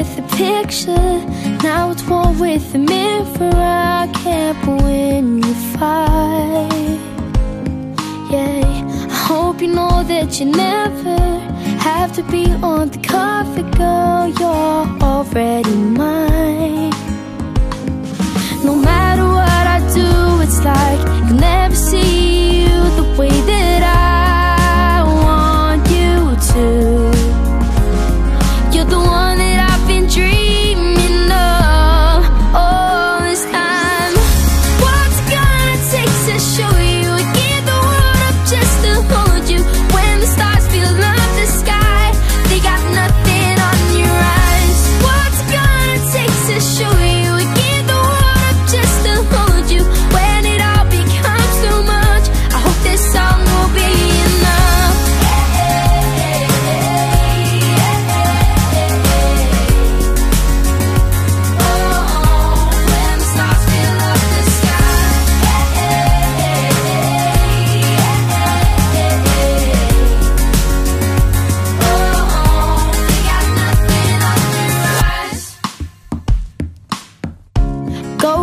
with the picture. Now it's war with the mirror. I can't win your fight. Yeah, I hope you know that you never have to be on the cover, girl. You're already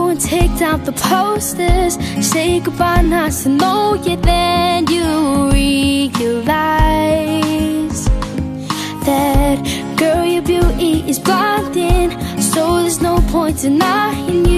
And take down the posters. Say goodbye, not to know you. Then you realize that girl, your beauty is blinding. So there's no point denying you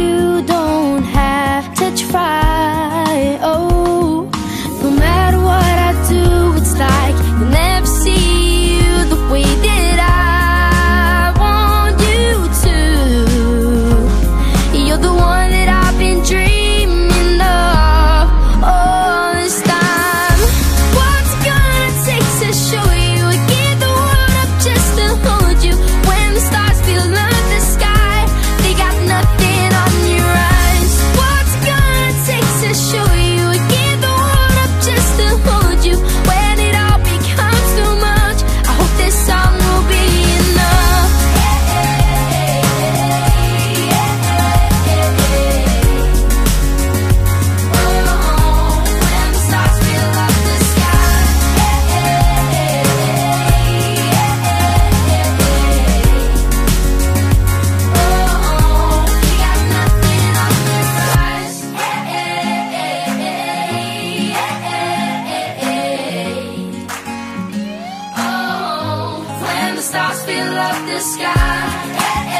stars fill up the sky.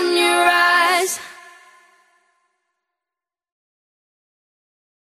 on your eyes.